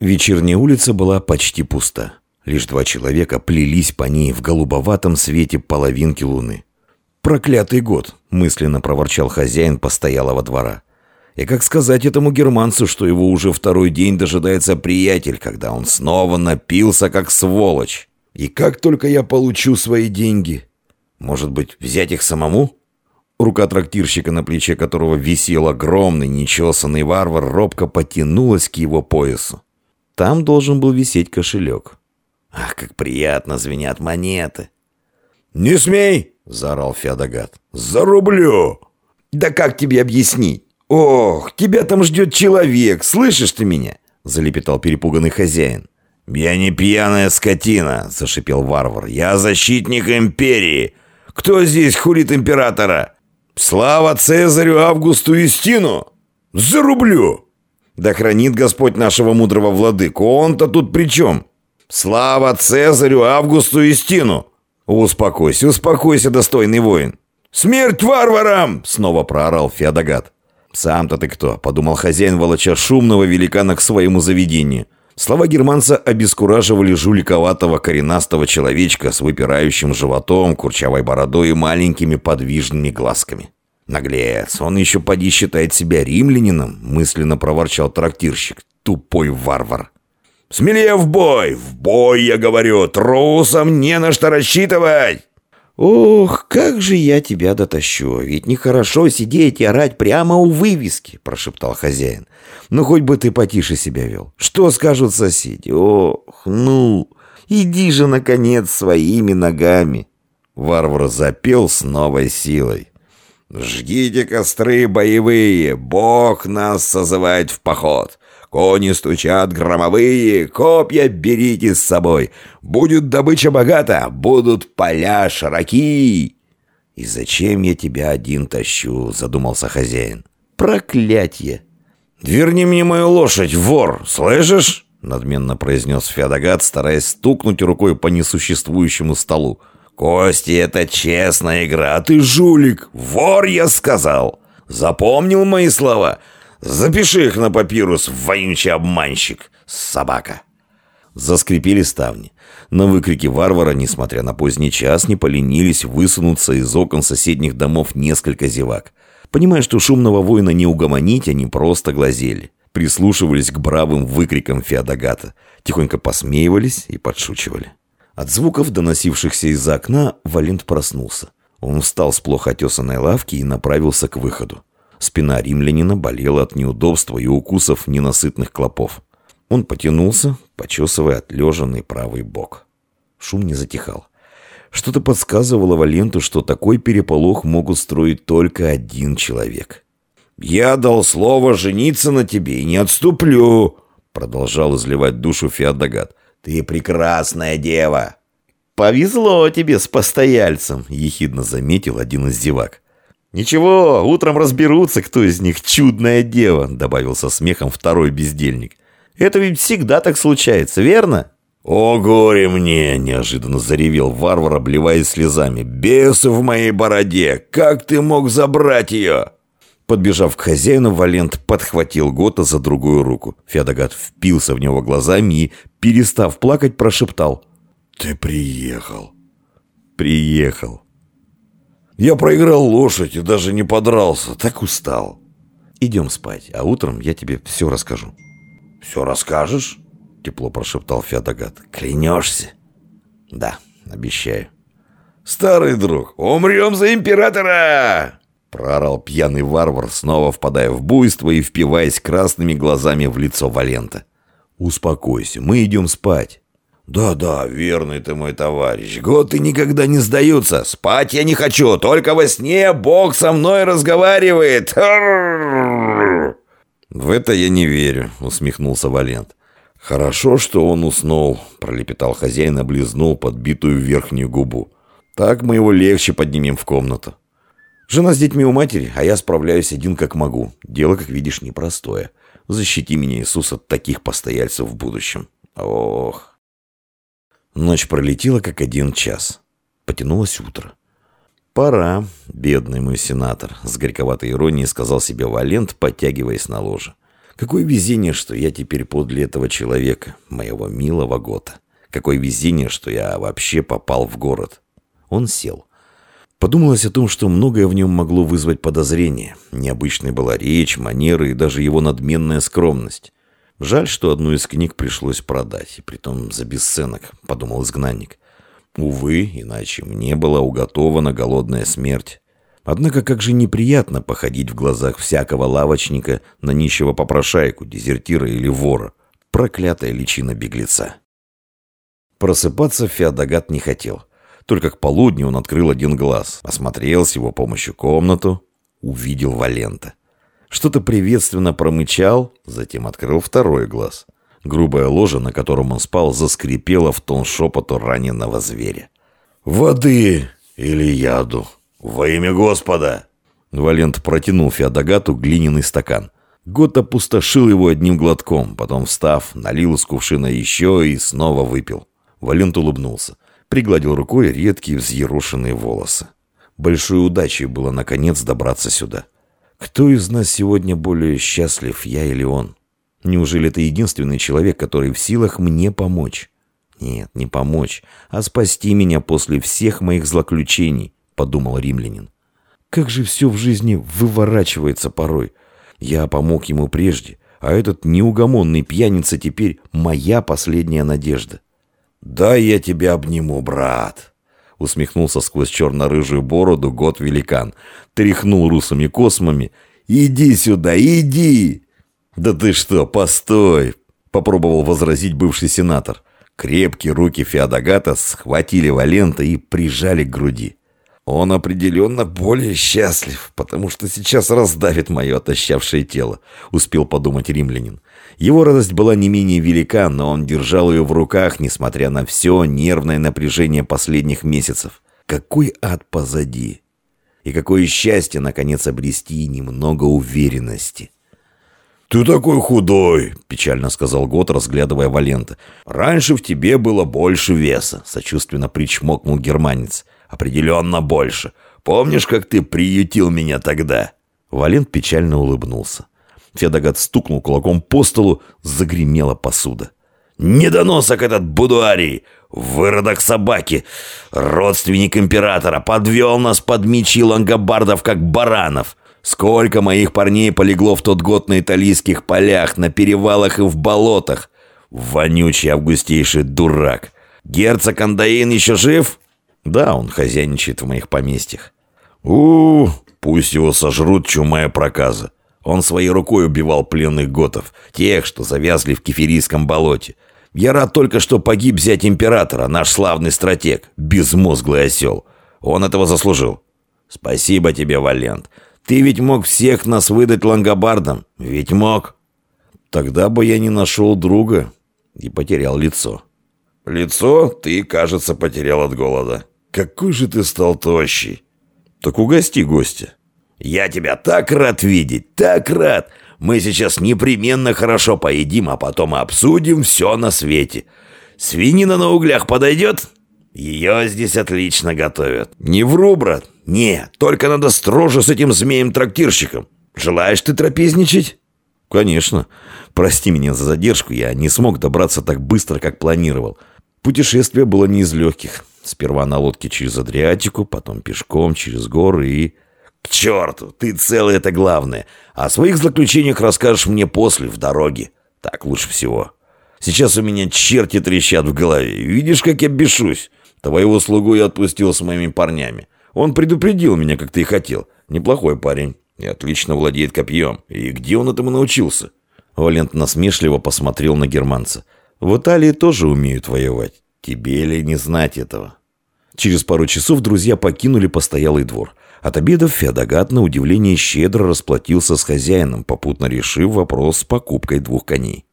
Вечерняя улица была почти пуста. Лишь два человека плелись по ней в голубоватом свете половинки луны. «Проклятый год!» – мысленно проворчал хозяин постоялого двора. И как сказать этому германцу, что его уже второй день дожидается приятель, когда он снова напился, как сволочь? И как только я получу свои деньги? Может быть, взять их самому? Рука трактирщика, на плече которого висел огромный, нечесанный варвар, робко потянулась к его поясу. Там должен был висеть кошелек. Ах, как приятно звенят монеты. «Не смей!» — заорал Феодогат. «Зарублю!» «Да как тебе объяснить? Ох, тебя там ждет человек, слышишь ты меня?» — залепетал перепуганный хозяин. «Я не пьяная скотина!» — зашипел варвар. «Я защитник империи! Кто здесь хулит императора? Слава Цезарю Августу Истину! Зарублю!» «Да хранит Господь нашего мудрого владыку! Он-то тут при чем?» «Слава Цезарю Августу Истину!» «Успокойся, успокойся, достойный воин!» «Смерть варварам!» — снова проорал Феодогат. «Сам-то ты кто?» — подумал хозяин, волоча шумного великана к своему заведению. Слова германца обескураживали жуликоватого коренастого человечка с выпирающим животом, курчавой бородой и маленькими подвижными глазками. «Наглец, он еще поди считает себя римлянином», — мысленно проворчал трактирщик. «Тупой варвар». «Смелее в бой! В бой, я говорю! Трусам не на что рассчитывать!» «Ох, как же я тебя дотащу! Ведь нехорошо сидеть и орать прямо у вывески!» – прошептал хозяин. «Ну, хоть бы ты потише себя вел. Что скажут соседи? Ох, ну, иди же, наконец, своими ногами!» Варвар запел с новой силой. «Жгите костры боевые, Бог нас созывает в поход!» Кони стучат громовые, копья берите с собой. Будет добыча богата, будут поля широки. «И зачем я тебя один тащу?» — задумался хозяин. «Проклятье!» «Верни мне мою лошадь, вор, слышишь?» — надменно произнес Феодогат, стараясь стукнуть рукой по несуществующему столу. «Кости — это честная игра, а ты жулик, вор, я сказал. Запомнил мои слова?» Запиши их на папирус, воинчий обманщик, собака!» Заскрипели ставни. На выкрики варвара, несмотря на поздний час, не поленились высунуться из окон соседних домов несколько зевак. Понимая, что шумного воина не угомонить, они просто глазели. Прислушивались к бравым выкрикам Феодогата. Тихонько посмеивались и подшучивали. От звуков, доносившихся из-за окна, Валент проснулся. Он встал с плохо отесанной лавки и направился к выходу. Спина римлянина болела от неудобства и укусов ненасытных клопов. Он потянулся, почесывая отлежанный правый бок. Шум не затихал. Что-то подсказывало Валенту, что такой переполох могут строить только один человек. «Я дал слово жениться на тебе и не отступлю!» Продолжал изливать душу Феодогат. «Ты прекрасная дева!» «Повезло тебе с постояльцем!» — ехидно заметил один из зевак. «Ничего, утром разберутся, кто из них чудная дева», — добавил со смехом второй бездельник. «Это ведь всегда так случается, верно?» «О, горе мне!» — неожиданно заревел варвар, обливаясь слезами. «Бесы в моей бороде! Как ты мог забрать ее?» Подбежав к хозяину, Валент подхватил Гота за другую руку. Феодогат впился в него глазами и, перестав плакать, прошептал. «Ты приехал». «Приехал». Я проиграл лошадь и даже не подрался, так устал. Идем спать, а утром я тебе все расскажу. Все расскажешь? Тепло прошептал Феодогат. Клянешься? Да, обещаю. Старый друг, умрем за императора! Проорал пьяный варвар, снова впадая в буйство и впиваясь красными глазами в лицо Валента. «Успокойся, мы идем спать». «Да-да, верный ты мой товарищ. Готы никогда не сдаются. Спать я не хочу, только во сне Бог со мной разговаривает». «В это я не верю», — усмехнулся Валент. «Хорошо, что он уснул», — пролепетал хозяин облизнул подбитую верхнюю губу. «Так мы его легче поднимем в комнату. Жена с детьми у матери, а я справляюсь один как могу. Дело, как видишь, непростое. Защити меня, Иисус, от таких постояльцев в будущем. Ох...» Ночь пролетела как один час. Потянулось утро. «Пора, бедный мой сенатор», — с горьковатой иронией сказал себе Валент, подтягиваясь на ложе. Какое везение, что я теперь подле этого человека, моего милого Гота. Какое везение, что я вообще попал в город. Он сел. Подумалось о том, что многое в нем могло вызвать подозрение. Необычной была речь, манеры и даже его надменная скромность. Жаль, что одну из книг пришлось продать, и притом за бесценок, подумал изгнанник. Увы, иначе мне была уготована голодная смерть. Однако как же неприятно походить в глазах всякого лавочника на нищего попрошайку, дезертира или вора. Проклятая личина беглеца. Просыпаться Феодогат не хотел. Только к полудню он открыл один глаз, осмотрел с его помощью комнату, увидел Валента. Что-то приветственно промычал, затем открыл второй глаз. Грубая ложа, на котором он спал, заскрипела в тон шепоту раненого зверя. «Воды или яду?» «Во имя Господа!» Валент протянул Феодогату глиняный стакан. Гот опустошил его одним глотком, потом, встав, налил из кувшина еще и снова выпил. Валент улыбнулся. Пригладил рукой редкие взъерошенные волосы. Большой удачей было, наконец, добраться сюда. Кто из нас сегодня более счастлив, я или он? Неужели это единственный человек, который в силах мне помочь? Нет, не помочь, а спасти меня после всех моих злоключений подумал римлянин. Как же все в жизни выворачивается порой. Я помог ему прежде, а этот неугомонный пьяница теперь моя последняя надежда. «Дай я тебя обниму, брат!» Усмехнулся сквозь черно-рыжую бороду год-великан. Тряхнул русыми космами. «Иди сюда, иди!» «Да ты что, постой!» Попробовал возразить бывший сенатор. Крепкие руки Феодогата схватили Валента и прижали к груди. Он определенно более счастлив, потому что сейчас раздавит мое отощавшее тело, успел подумать римлянин. Его радость была не менее велика, но он держал ее в руках, несмотря на все нервное напряжение последних месяцев. Какой ад позади! И какое счастье, наконец, обрести немного уверенности. «Ты такой худой!» – печально сказал Гот, разглядывая Валента. «Раньше в тебе было больше веса», – сочувственно причмокнул германец. Определенно больше. Помнишь, как ты приютил меня тогда?» Валент печально улыбнулся. Федогат стукнул кулаком по столу, загремела посуда. «Недоносок этот Будуарий! Выродок собаки! Родственник императора! Подвел нас под мечи лангобардов, как баранов! Сколько моих парней полегло в тот год на итальянских полях, на перевалах и в болотах! Вонючий августейший дурак! Герцог Андаин еще жив?» Да, он хозяйничает в моих поместьях. у, -у пусть его сожрут чумая проказа. Он своей рукой убивал пленных готов, тех, что завязли в кефирийском болоте. Я рад только, что погиб взять императора, наш славный стратег, безмозглый осел. Он этого заслужил. Спасибо тебе, Валент. Ты ведь мог всех нас выдать лангобардам. Ведь мог. Тогда бы я не нашел друга и потерял лицо. Лицо ты, кажется, потерял от голода. Какой же ты стал тощий. Так угости гостя. Я тебя так рад видеть, так рад. Мы сейчас непременно хорошо поедим, а потом обсудим все на свете. Свинина на углях подойдет? Ее здесь отлично готовят. Не вру, брат. Не, только надо строже с этим змеем-трактирщиком. Желаешь ты трапезничать? Конечно. Прости меня за задержку, я не смог добраться так быстро, как планировал. Путешествие было не из легких. Сперва на лодке через Адриатику, потом пешком через горы и... «К черту! Ты целый — это главное. О своих заключениях расскажешь мне после, в дороге. Так лучше всего. Сейчас у меня черти трещат в голове. Видишь, как я бешусь? Твоего слугу я отпустил с моими парнями. Он предупредил меня, как ты и хотел. Неплохой парень. И отлично владеет копьем. И где он этому научился?» Валент насмешливо посмотрел на германца. «В Италии тоже умеют воевать. Тебе ли не знать этого?» Через пару часов друзья покинули постоялый двор. От обедов Феодогат на удивление щедро расплатился с хозяином, попутно решив вопрос с покупкой двух коней.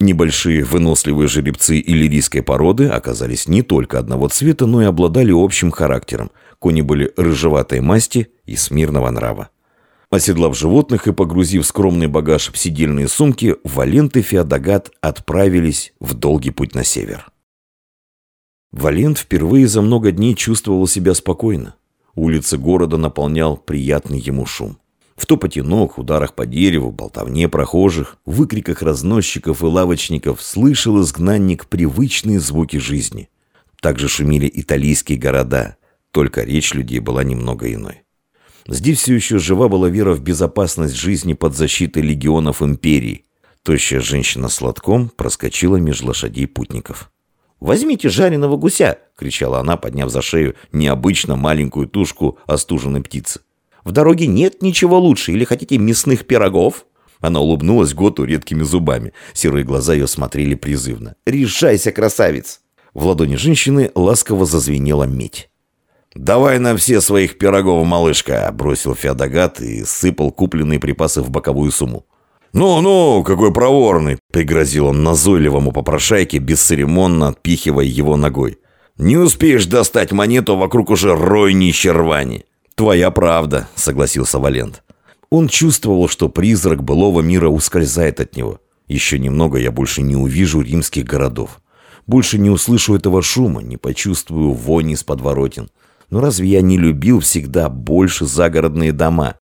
Небольшие выносливые жеребцы иллирийской породы оказались не только одного цвета, но и обладали общим характером. Кони были рыжеватой масти и смирного нрава. Оседлав животных и погрузив скромный багаж в сидельные сумки, Валент и Феодогат отправились в долгий путь на север. Валент впервые за много дней чувствовал себя спокойно. Улицы города наполнял приятный ему шум. В топоте ног, ударах по дереву, болтовне прохожих, выкриках разносчиков и лавочников слышал изгнанник привычные звуки жизни. Также шумели итальянские города, только речь людей была немного иной. Здесь все еще жива была вера в безопасность жизни под защитой легионов империи. Тощая женщина с лотком проскочила меж лошадей путников. «Возьмите жареного гуся!» — кричала она, подняв за шею необычно маленькую тушку остуженной птицы. «В дороге нет ничего лучше, или хотите мясных пирогов?» Она улыбнулась Готу редкими зубами. Серые глаза ее смотрели призывно. «Решайся, красавец!» В ладони женщины ласково зазвенела медь. «Давай на все своих пирогов, малышка!» — бросил Феодогат и сыпал купленные припасы в боковую сумму. «Ну-ну, какой проворный!» — пригрозил он назойливому попрошайке, бесцеремонно отпихивая его ногой. «Не успеешь достать монету, вокруг уже рой нищервани!» «Твоя правда», — согласился Валент. Он чувствовал, что призрак былого мира ускользает от него. Еще немного я больше не увижу римских городов. Больше не услышу этого шума, не почувствую вони с подворотен. Но разве я не любил всегда больше загородные дома?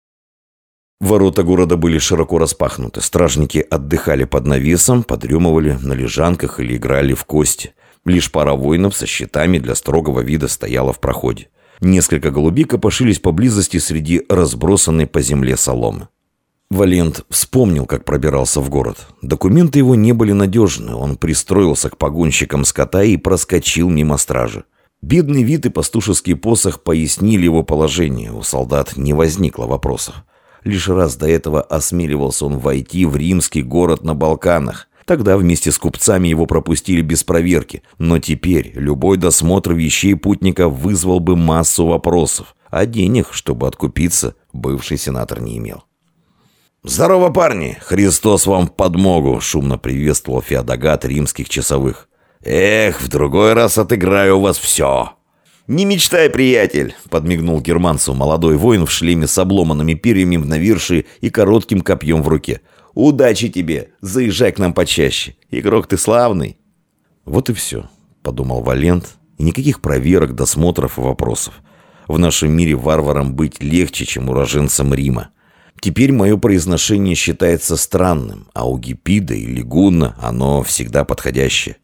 Ворота города были широко распахнуты. Стражники отдыхали под навесом, подремывали на лежанках или играли в кости. Лишь пара воинов со щитами для строгого вида стояла в проходе. Несколько голубей копошились поблизости среди разбросанной по земле соломы. Валент вспомнил, как пробирался в город. Документы его не были надежны. Он пристроился к погонщикам скота и проскочил мимо стражи. Бедный вид и пастушеский посох пояснили его положение. У солдат не возникло вопросов. Лишь раз до этого осмеливался он войти в римский город на Балканах. Тогда вместе с купцами его пропустили без проверки. Но теперь любой досмотр вещей путника вызвал бы массу вопросов. А денег, чтобы откупиться, бывший сенатор не имел. «Здорово, парни! Христос вам в подмогу!» — шумно приветствовал Феодогат римских часовых. «Эх, в другой раз отыграю у вас все!» «Не мечтай, приятель!» — подмигнул германцу молодой воин в шлеме с обломанными перьями на вирши и коротким копьем в руке. «Удачи тебе! Заезжай к нам почаще! Игрок ты славный!» «Вот и все», — подумал Валент, и никаких проверок, досмотров и вопросов. В нашем мире варварам быть легче, чем уроженцам Рима. Теперь мое произношение считается странным, а у Гипида и Лигуна оно всегда подходящее.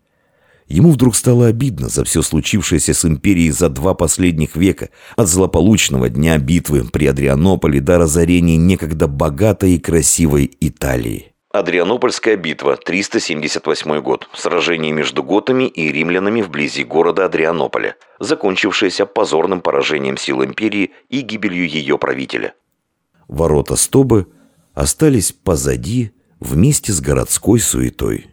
Ему вдруг стало обидно за все случившееся с империей за два последних века, от злополучного дня битвы при Адрианополе до разорения некогда богатой и красивой Италии. Адрианопольская битва, 378 год. Сражение между готами и римлянами вблизи города Адрианополя, закончившееся позорным поражением сил империи и гибелью ее правителя. Ворота Стобы остались позади вместе с городской суетой.